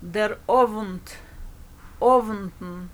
der Ovent, Oventen,